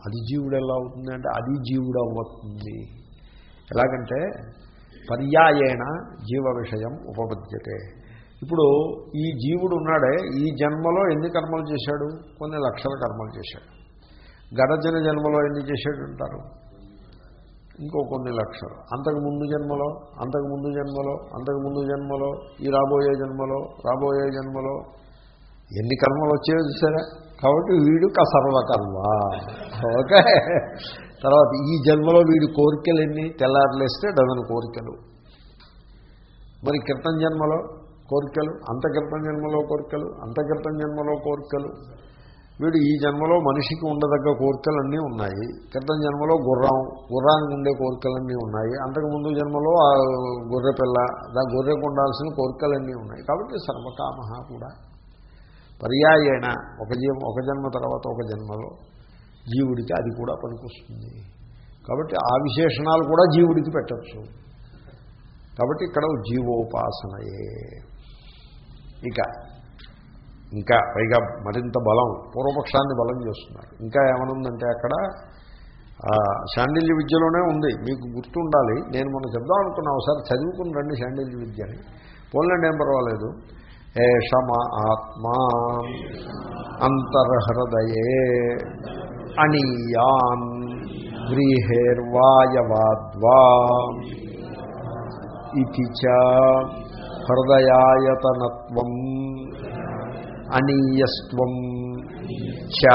అది జీవుడు ఎలా అవుతుంది అంటే అది జీవుడు అవ్వతుంది. ఎలాగంటే పర్యాయేణ జీవ విషయం ఉపపద్యతే. ఇప్పుడు ఈ జీవుడు ఉన్నాడే ఈ జన్మలో ఎన్ని కర్మలు చేశాడు? కొన్ని లక్షల కర్మలు చేశాడు. గడచిన జన్మలో ఎన్ని చేశాడు అంటారు ఇంకో కొన్ని లక్షలు అంతకు ముందు జన్మలో అంతకు ముందు జన్మలో అంతకు ముందు జన్మలో ఈ రాబోయే జన్మలో రాబోయే జన్మలో ఎన్ని కర్మలు వచ్చేవి చూసారా? కాబట్టి వీడు సర్వకర్మ. ఓకే? తర్వాత ఈ జన్మలో వీడి కోరికలు ఎన్ని తెల్లారులేస్తే డజన్ కోరికలు. మరి క్రితం జన్మలో కోరికలు అంత క్రితం జన్మలో కోరికలు అంత క్రితం జన్మలో కోరికలు. వీడు ఈ జన్మలో మనిషికి ఉండదగ్గ కోరికలన్నీ ఉన్నాయి. క్రితం జన్మలో గుర్రం గుర్రానికి ఉండే కోరికలన్నీ ఉన్నాయి. అంతకుముందు జన్మలో ఆ గొర్రె పిల్ల దా గొర్రెకు ఉండాల్సిన కోరికలన్నీ ఉన్నాయి. కాబట్టి సర్వకామ కూడా. పర్యాయేణ ఒక జీవ ఒక జన్మ తర్వాత ఒక జన్మలో జీవుడికి అది కూడా పనికొస్తుంది. కాబట్టి ఆ విశేషణాలు కూడా జీవుడికి పెట్టచ్చు. కాబట్టి ఇక్కడ జీవోపాసనయే. ఇక ఇంకా పైగా మరింత బలం పూర్వపక్షాన్ని బలం చేస్తున్నారు. ఇంకా ఏమనుందంటే అక్కడ శాండిల్య విద్యలోనే ఉంది. మీకు గుర్తుండాలి నేను మొన్న చెప్దాం అనుకున్నా ఒకసారి చదువుకుని రండి శాండిల్య విద్యని. పోన్లండి ఏం పర్వాలేదు. ఏషమ ఆత్మా అంతర్హృదయే అణీయాన్ వ్రీహేర్వాయవాద్వా ఇది చ హృదయాయతనత్వం అనీయస్వం చ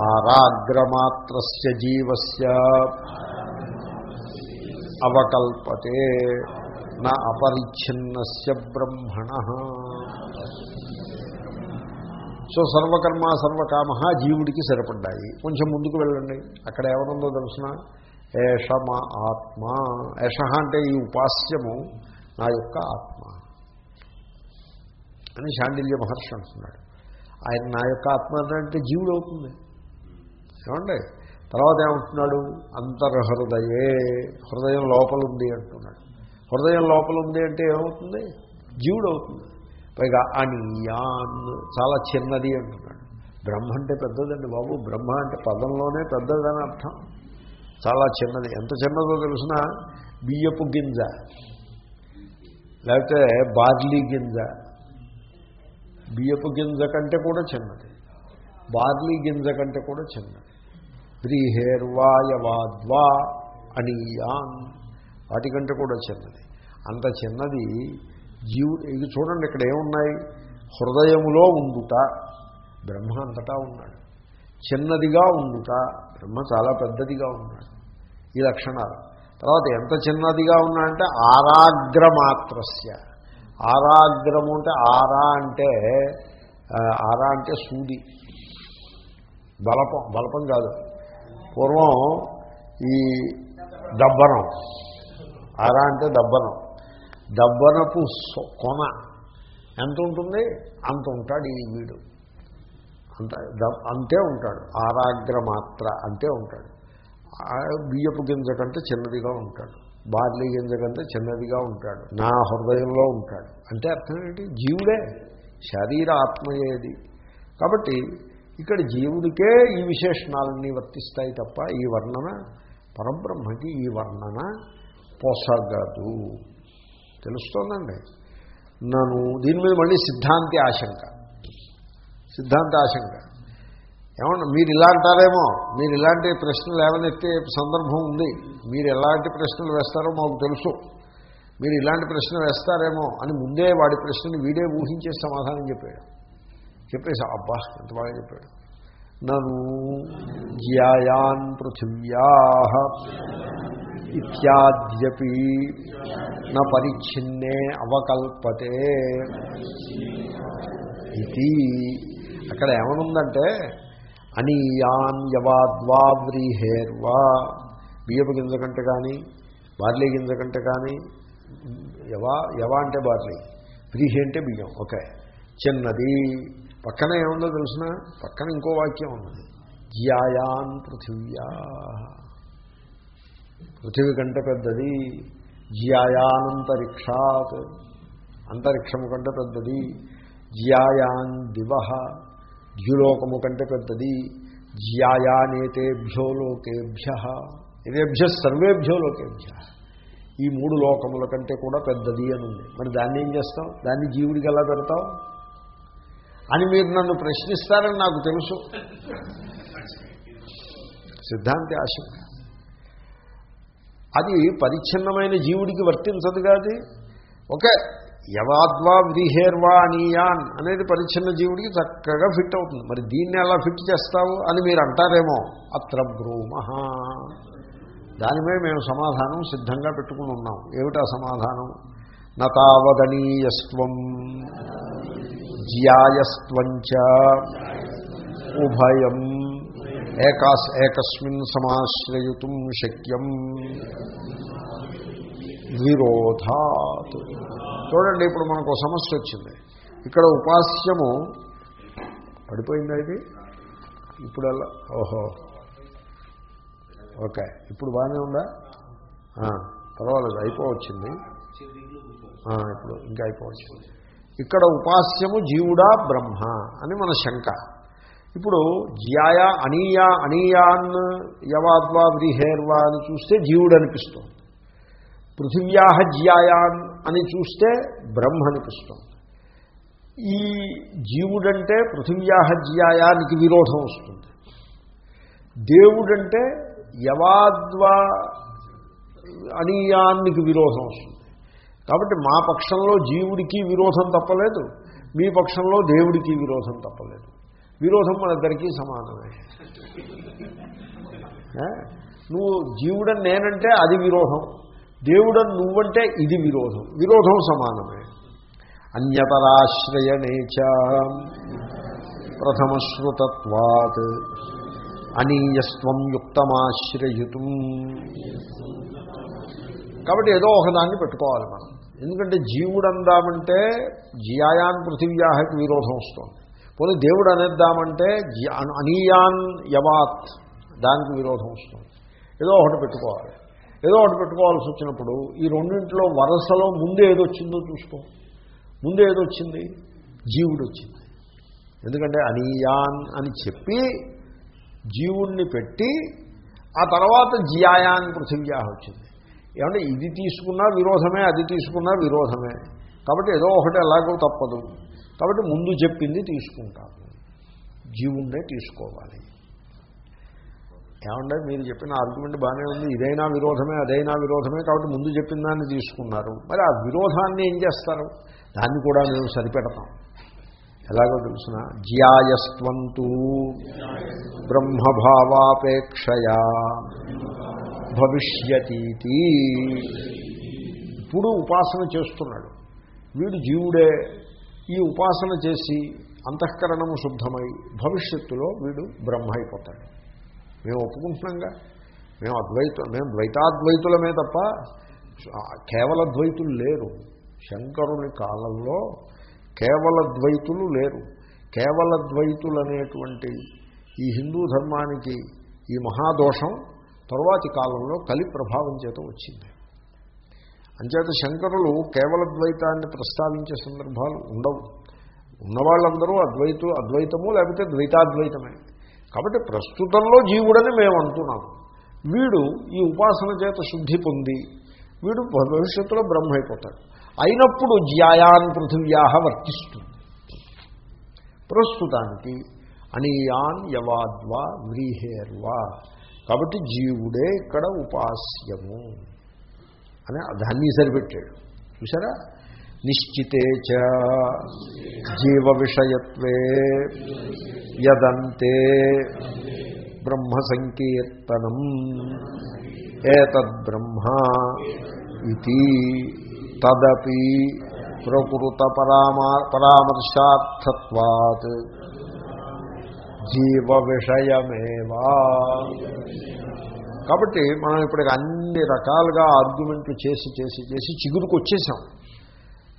ఆరాగ్రమాత్రస్య జీవస్య. అవకల్పతే నా అపరిచ్ఛిన్న బ్రహ్మణ. సో సర్వకర్మ సర్వకామ జీవుడికి సరిపడ్డాయి. కొంచెం ముందుకు వెళ్ళండి. అక్కడ ఎవరుందో తెలుసిన? ఏషమ ఆత్మ. ఏష అంటే ఈ ఉపాస్యము నా యొక్క ఆత్మ. అని శాండిల్య మహర్షి అంటున్నాడు. ఆయన నా యొక్క ఆత్మ అంటే జీవుడు అవుతుంది. ఏమండి? తర్వాత ఏమంటున్నాడు? అంతర్హృదయే హృదయం లోపల ఉంది అంటున్నాడు. హృదయం లోపల ఉంది అంటే ఏమవుతుంది? జీవుడు అవుతుంది. పైగా అనియాన్ చాలా చిన్నది అంటున్నాడు. బ్రహ్మ అంటే పెద్దదండి బాబు. బ్రహ్మ అంటే పదంలోనే పెద్దదని అర్థం. చాలా చిన్నది. ఎంత చిన్నదో తెలిసిన బియ్యపు గింజ లేకపోతే బార్లీ గింజ బియ్యపు గింజ కంటే కూడా చిన్నది. బార్లీ గింజ కంటే కూడా చిన్నది. వ్రీహేర్వాయవాద్వా అనియాన్. వాటికంటే కూడా చిన్నది. అంత చిన్నది జీవు ఇది చూడండి ఇక్కడ ఏమున్నాయి? హృదయములో ఉండుట బ్రహ్మ అంతటా ఉన్నాడు. చిన్నదిగా ఉండుట బ్రహ్మ చాలా పెద్దదిగా ఉన్నాడు. ఈ లక్షణాలు. తర్వాత ఎంత చిన్నదిగా ఉన్నాడంటే ఆరాగ్రమాత్రస్య. ఆరాగ్రము అంటే ఆరా అంటే ఆరా అంటే సూది. బలపం బలపం కాదు. పూర్వం ఈ దబ్బనం ఆరా అంటే దబ్బనం. దబ్బనపు కొన ఎంత ఉంటుంది? అంత ఉంటాడు ఈ వీడు. అంత అంతే ఉంటాడు. ఆరాగ్ర మాత్ర అంతే ఉంటాడు. బియ్యపు గింజ కంటే చిన్నదిగా ఉంటాడు. బార్లీ గింజ కంటే చిన్నదిగా ఉంటాడు. నా హృదయంలో ఉంటాడు. అంటే అర్థం ఏంటి? జీవుడే. శరీర ఆత్మయేది కాబట్టి ఇక్కడ జీవుడికే ఈ విశేషణాలన్నీ వర్తిస్తాయి తప్ప ఈ వర్ణన పరబ్రహ్మకి ఈ వర్ణన పొసగదు. తెలుస్తోందండి? నన్ను దీని మీద మళ్ళీ సిద్ధాంతి ఆశంక. సిద్ధాంత ఆశంక. ఏమన్నా మీరు ఇలా అంటారేమో మీరు ఇలాంటి ప్రశ్నలు ఏమనెత్తే సందర్భం ఉంది. మీరు ఎలాంటి ప్రశ్నలు వేస్తారో మాకు తెలుసు. మీరు ఇలాంటి ప్రశ్న వేస్తారేమో అని ముందే వాడి ప్రశ్నని వీడే ఊహించే సమాధానం చెప్పాడు. చెప్పేసి అబ్బా ఎంత బాగా చెప్పాడు. నను జ్యాయాన్ పృథివ్యా ఇత్యాద్యపి నా పరిచ్ఛిన్నే అవకల్పతే ఇది. అక్కడ ఏమనుందంటే అనీయాన్ యవాద్వావ్రీహేర్వా బియ్యపు గింజ కంటే కానీ బార్లీ గింజ కంటే కానీ యవా యవా అంటే బార్లీ వ్రీహి అంటే బియ్యం. ఓకే. చిన్నది. పక్కన ఏముందో తెలిసిన? పక్కన ఇంకో వాక్యం ఉన్నది. జ్యాయాన్ పృథివ్యా. పృథివీ కంటే పెద్దది. జ్యాయానంతరిక్షాత్. అంతరిక్షము కంటే పెద్దది. జ్యాయాన్ దివ. ద్యులోకము కంటే పెద్దది. జ్యాయానేతేభ్యో లోకేభ్య. ఇదేభ్య సర్వేభ్యో లోకేభ్య. ఈ మూడు లోకముల కంటే కూడా పెద్దది అని ఉంది. మరి దాన్ని ఏం చేస్తాం? దాన్ని జీవుడికి ఎలా పెడతాం? అని మీరు నన్ను ప్రశ్నిస్తారని నాకు తెలుసు. సిద్ధాంతి ఆశ. అది పరిచ్ఛిన్నమైన జీవుడికి వర్తించదు కాదు. ఓకే యవాద్వా వ్రీహేర్వా అనీయాన్ అనేది పరిచ్ఛిన్న జీవుడికి చక్కగా ఫిట్ అవుతుంది. మరి దీన్ని ఎలా ఫిట్ చేస్తావు అని మీరు అంటారేమో? అత్ర బ్రూమ దానిపై మేము సమాధానం సిద్ధంగా పెట్టుకుని ఉన్నాం. ఏమిటా సమాధానం? నతావదనీయస్వం జ్యాయస్వంచ ఉభయం ఏకాస్ ఏకస్మిన్ సమాశ్రయుతుం శక్యం. విరోధాత్. చూడండి ఇప్పుడు మనకు సమస్య వచ్చింది. ఇక్కడ ఉపాస్యము పడిపోయిందా ఇది? ఇప్పుడు ఎలా ఓహో. ఓకే ఇప్పుడు బాగానే ఉందా? పర్వాలేదు అయిపోవచ్చింది. ఇప్పుడు ఇంకా అయిపోవచ్చింది. ఇక్కడ ఉపాస్యము జీవుడా బ్రహ్మ అని మన శంక. ఇప్పుడు జ్యాయ అనీయా అనీయాన్ యవాద్వా వ్రీహేర్వా అని చూస్తే జీవుడు అనిపిస్తుంది పృథివ్యా జ్యాయాన్ అని చూస్తే బ్రహ్మ అనిపిస్తుంది ఈ జీవుడంటే పృథివ్యా జ్యాయానికి విరోధం వస్తుంది. దేవుడంటే యవాద్వా అనీయానికి విరోధం వస్తుంది. కాబట్టి మా పక్షంలో జీవుడికి విరోధం తప్పలేదు మీ పక్షంలో దేవుడికి విరోధం తప్పలేదు. విరోధం మన ఇద్దరికీ సమానమే. నువ్వు జీవుడని నేనంటే అది విరోధం. దేవుడని నువ్వంటే ఇది విరోధం. విరోధం సమానమే. అన్యతరాశ్రయణేచ ప్రథమశ్రుతత్వాత్ అనీయస్వం యుక్తమాశ్రయుతం. కాబట్టి ఏదో ఒకదాన్ని పెట్టుకోవాలి మనం. ఎందుకంటే జీవుడు అందామంటే జియాయాన్ పృథివ్యాహకి విరోధం వస్తుంది. పోనీ దేవుడు అనేద్దామంటే అనీయాన్ యవాత్ దానికి విరోధం వస్తుంది. ఏదో ఒకటి పెట్టుకోవాలి. ఏదో ఒకటి పెట్టుకోవాల్సి వచ్చినప్పుడు ఈ రెండింటిలో వరసలో ముందు ఏదొచ్చిందో చూసుకో. ముందు ఏదొచ్చింది జీవుడు వచ్చింది. ఎందుకంటే అనీయాన్ అని చెప్పి జీవుణ్ణి పెట్టి ఆ తర్వాత జియాయాన్ పృథివ్యా వచ్చింది. ఏమంటే ఇది తీసుకున్నా విరోధమే అది తీసుకున్నా విరోధమే. కాబట్టి ఏదో ఒకటి ఎలాగో తప్పదు. కాబట్టి ముందు చెప్పింది తీసుకుంటాము. జీవుణ్ణే తీసుకోవాలి. ఏమంటే మీరు చెప్పిన ఆర్గ్యుమెంట్ బాగానే ఉంది. ఇదైనా విరోధమే అదైనా విరోధమే కాబట్టి ముందు చెప్పిన దాన్ని తీసుకున్నారు. మరి ఆ విరోధాన్ని ఏం చేస్తారు? దాన్ని కూడా మేము సరిపెడతాం. ఎలాగో తెలుసిన? జ్యాయస్వంతు బ్రహ్మభావాపేక్షయా భవిష్యతీతి. ఇప్పుడు ఉపాసన చేస్తున్నాడు. వీడు జీవుడే. ఈ ఉపాసన చేసి అంతఃకరణము శుద్ధమై భవిష్యత్తులో వీడు బ్రహ్మ అయిపోతాడు. మేము ఒప్పుకుంటున్నాంగా. మేము అద్వైతం మేము ద్వైతాద్వైతులమే తప్ప కేవల ద్వైతులు లేరు. శంకరుని కాలంలో కేవల ద్వైతులు లేరు. కేవల ద్వైతులు అనేటువంటి ఈ హిందూ ధర్మానికి ఈ మహాదోషం తరువాతి కాలంలో కలి ప్రభావం చేత వచ్చింది. అంచేత శంకరులు కేవల ద్వైతాన్ని ప్రస్తావించే సందర్భాలు ఉండవు. ఉన్నవాళ్ళందరూ అద్వైతు అద్వైతము లేకపోతే ద్వైతాద్వైతమే. కాబట్టి ప్రస్తుతంలో జీవుడని మేము అంటున్నాము వీడు ఈ ఉపాసన చేత శుద్ధి పొంది వీడు భవిష్యత్తులో బ్రహ్మ అయిపోతాడు. అయినప్పుడు జ్యాయాన్ పృథివ్యాహ వర్తిస్తుంది. ప్రస్తుతానికి అనియాన్ యవాద్వా వ్రీహేర్వా. కాబట్టి జీవుడే ఇక్కడ ఉపాస్యము. అని దాన్ని సరిపెట్టాడు. చూసారా నిశ్చితే చ జీవ విషయత్వే యదంతే బ్రహ్మ సంకీర్తనం ఏతద్బ్రహ్మ ఇది తదపి ప్రకృత పరామా పరామర్శార్థత్వాత్. జీవ విషయమేవా కాబట్టి మనం ఇప్పటికి అన్ని రకాలుగా ఆర్గ్యుమెంట్లు చేసి చేసి చేసి చిగురుకు వచ్చేసాం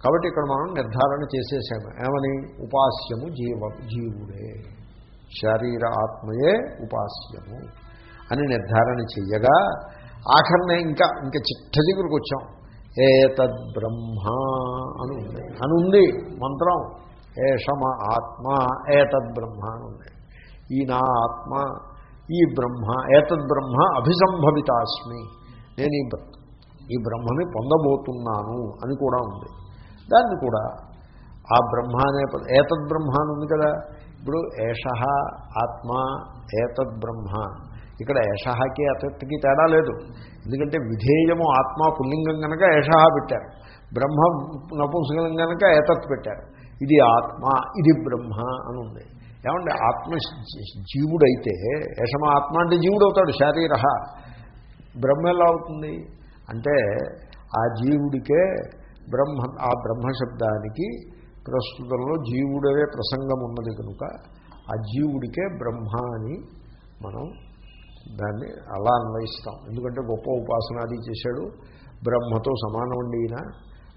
కాబట్టి ఇక్కడ మనం నిర్ధారణ చేసేసాము. ఏమని? ఉపాస్యము జీవ జీవుడే. శరీర ఆత్మయే ఉపాస్యము అని నిర్ధారణ చెయ్యగా ఆఖరినే ఇంకా ఇంకా చిట్ట చిగురుకు వచ్చాం. ఏతద్ బ్రహ్మ అని ఉంది. అని ఉంది మంత్రం. ఏషమ ఆత్మ ఏతద్ బ్రహ్మ అని ఉంది. ఈ నా ఆత్మ ఈ బ్రహ్మ ఏతద్ బ్రహ్మ అభిసంభవితాస్మి. నేను ఈ ఈ బ్రహ్మని పొందబోతున్నాను అని కూడా ఉంది. దాన్ని కూడా ఆ బ్రహ్మ అనే పద ఏతద్ బ్రహ్మ అని ఉంది కదా. ఇప్పుడు ఏష ఆత్మ ఏతద్ బ్రహ్మ ఇక్కడ ఏషహకి అతత్కి తేడా లేదు. ఎందుకంటే విధేయము ఆత్మ పుల్లింగం కనుక ఏషహ పెట్టారు. బ్రహ్మ నపుంసకం కనుక ఏతత్ పెట్టారు. ఇది ఆత్మ ఇది బ్రహ్మ అని ఉంది ఏమంటే ఆత్మ జీవుడైతే యషమ ఆత్మ అంటే జీవుడు అవుతాడు శారీర బ్రహ్మ ఎలా అవుతుంది? అంటే ఆ జీవుడికే బ్రహ్మ ఆ బ్రహ్మశబ్దానికి ప్రస్తుతంలో జీవుడవే ప్రసంగం ఉన్నది కనుక ఆ జీవుడికే బ్రహ్మ అని మనం దాన్ని అలా అన్వయిస్తాం. ఎందుకంటే గొప్ప ఉపాసనాది చేశాడు. బ్రహ్మతో సమానం ఈయన.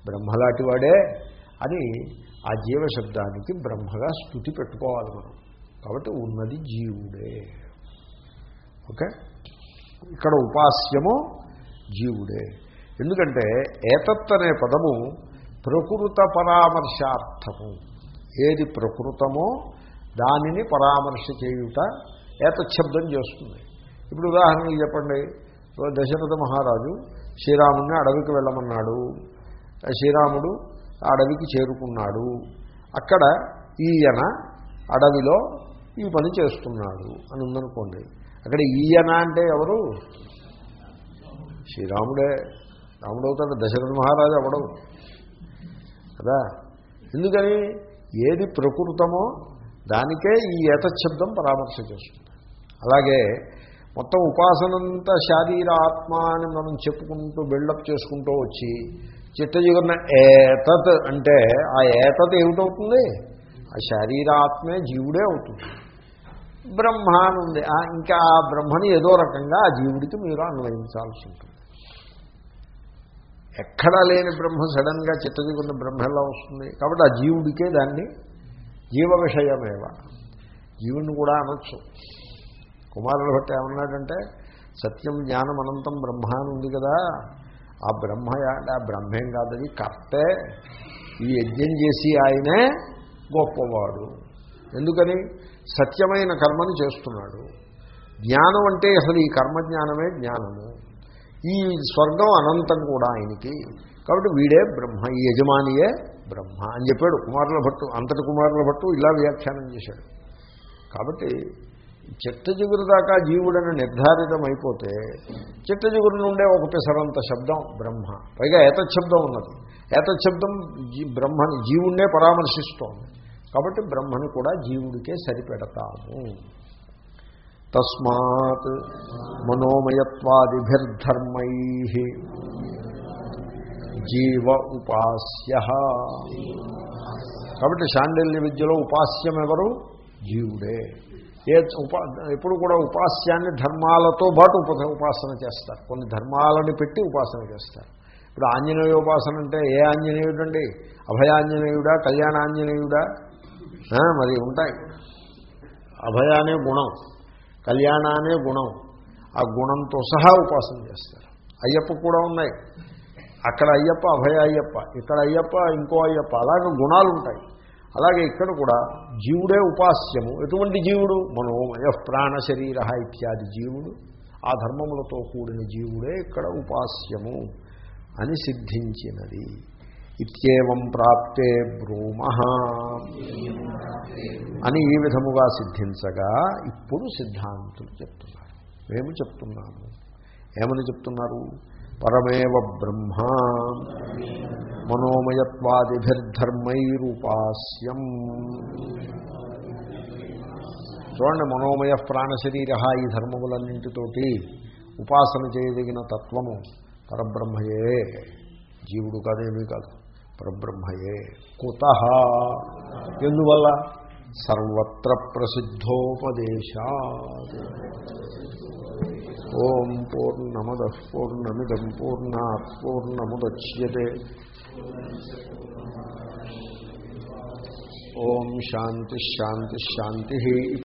బ్రహ్మలాంటి వాడే అని ఆ జీవశబ్దానికి బ్రహ్మగా స్థుతి పెట్టుకోవాలి మనం. కాబట్టి ఉన్నది జీవుడే. ఓకే? ఇక్కడ ఉపాస్యము జీవుడే. ఎందుకంటే ఏతత్ అనే పదము ప్రకృత పరామర్శార్థము. ఏది ప్రకృతమో దానిని పరామర్శ చేయుట ఏతశబ్దం చేస్తుంది. ఇప్పుడు ఉదాహరణకి చెప్పండి. దశరథ మహారాజు శ్రీరాముడిని అడవికి వెళ్ళమన్నాడు. శ్రీరాముడు అడవికి చేరుకున్నాడు. అక్కడ ఈయన అడవిలో ఈ పని చేస్తున్నాడు అని ఉందనుకోండి. అక్కడ ఈయన అంటే ఎవరు? శ్రీరాముడే. రాముడు అవుతాడు దశరథ మహారాజు అవడవు కదా? ఎందుకని? ఏది ప్రకృతమో దానికే ఈ ఏతశబ్దం పరామర్శ చేస్తుంది. అలాగే మొత్తం ఉపాసనంతా శారీర ఆత్మ అని మనం చెప్పుకుంటూ బిల్డప్ చేసుకుంటూ వచ్చి చిట్టజిగున్న ఏతత్ అంటే ఆ ఏతత్ ఏమిటవుతుంది? ఆ శారీరాత్మే జీవుడే అవుతుంది. బ్రహ్మ అని ఉంది. ఆ ఇంకా ఆ బ్రహ్మని ఏదో రకంగా ఆ జీవుడికి మీరు అన్వయించాల్సి ఉంటుంది. ఎక్కడా లేని బ్రహ్మ సడన్గా చిత్తజిగున్న బ్రహ్మ ఎలా వస్తుంది. కాబట్టి ఆ జీవుడికే దాన్ని జీవ విషయమేవ జీవుని కూడా అనొచ్చు. కుమారుడు భట్టి ఏమన్నాడంటే సత్యం జ్ఞానం అనంతం బ్రహ్మ అని ఉంది కదా. ఆ బ్రహ్మ అంటే ఆ బ్రహ్మేం కాదది కర్తే. ఈ యజ్ఞం చేసి ఆయనే గొప్పవాడు. ఎందుకని? సత్యమైన కర్మని చేస్తున్నాడు. జ్ఞానం అంటే అసలు ఈ కర్మజ్ఞానమే జ్ఞానము. ఈ స్వర్గం అనంతం కూడా ఆయనకి. కాబట్టి వీడే బ్రహ్మ ఈ యజమానియే బ్రహ్మ అని చెప్పాడు కుమారుల భట్టు అంతటి కుమారుల భట్టు ఇలా వ్యాఖ్యానం చేశాడు. కాబట్టి చిట్ట చిగురు దాకా జీవుడని నిర్ధారితం అయిపోతే చిట్ట చిగురు నుండే ఒక పిసరంత శబ్దం బ్రహ్మ. పైగా ఏతశబ్దం ఉన్నది. ఏతశబ్దం జీ బ్రహ్మని జీవుణ్ణే పరామర్శిస్తోంది. కాబట్టి బ్రహ్మను కూడా జీవుడికే సరిపెడతాము. తస్మాత్ మనోమయత్వాదిభిర్ధర్మై జీవ ఉపాస్య. కాబట్టి శాండిల్య విద్యలో ఉపాస్యం ఎవరు జీవుడే. ఏ ఉపా ఎప్పుడు కూడా ఉపాస్యాన్ని ధర్మాలతో పాటు ఉప ఉపాసన చేస్తారు. కొన్ని ధర్మాలని పెట్టి ఉపాసన చేస్తారు. ఇప్పుడు ఆంజనేయ ఉపాసన అంటే ఏ ఆంజనేయుడండి? అభయాంజనేయుడా? కళ్యాణాంజనేయుడా? మరి ఉంటాయి. అభయ అనే గుణం. కళ్యాణ అనే గుణం. ఆ గుణంతో సహా ఉపాసన చేస్తారు. అయ్యప్ప కూడా ఉన్నాయి. అక్కడ అయ్యప్ప అభయ అయ్యప్ప ఇక్కడ అయ్యప్ప ఇంకో అయ్యప్ప అలాగే గుణాలు ఉంటాయి. అలాగే ఇక్కడ కూడా జీవుడే ఉపాస్యము. ఎటువంటి జీవుడు? మనోమయ ప్రాణ శరీర ఇత్యాది జీవుడు. ఆ ధర్మములతో కూడిన జీవుడే ఇక్కడ ఉపాస్యము అని సిద్ధించినది. ఇత్యేవం ప్రాప్తే బ్రూమ అని ఈ విధముగా సిద్ధించగా ఇప్పుడు సిద్ధాంతులు చెప్తున్నారు. మేము చెప్తున్నాము. ఏమని చెప్తున్నారు? పరమేవ బ్రహ్మ మనోమయత్వాదిభిర్ధర్మైరుపాస్యం. చూడండి మనోమయ ప్రాణశరీర ఈ ధర్మములన్నింటితోటి ఉపాసన చేయదగిన తత్వము పరబ్రహ్మయే. జీవుడు కాదేమీ కాదు. పరబ్రహ్మయే కుత. ఎందువల్ల? సర్వత్ర ప్రసిద్ధోపదేశాత్. ఓం పూర్ణమద పూర్ణమిదం పూర్ణా పూర్ణముద్యతే. ఓం శాంతి శాంతి శాంతి.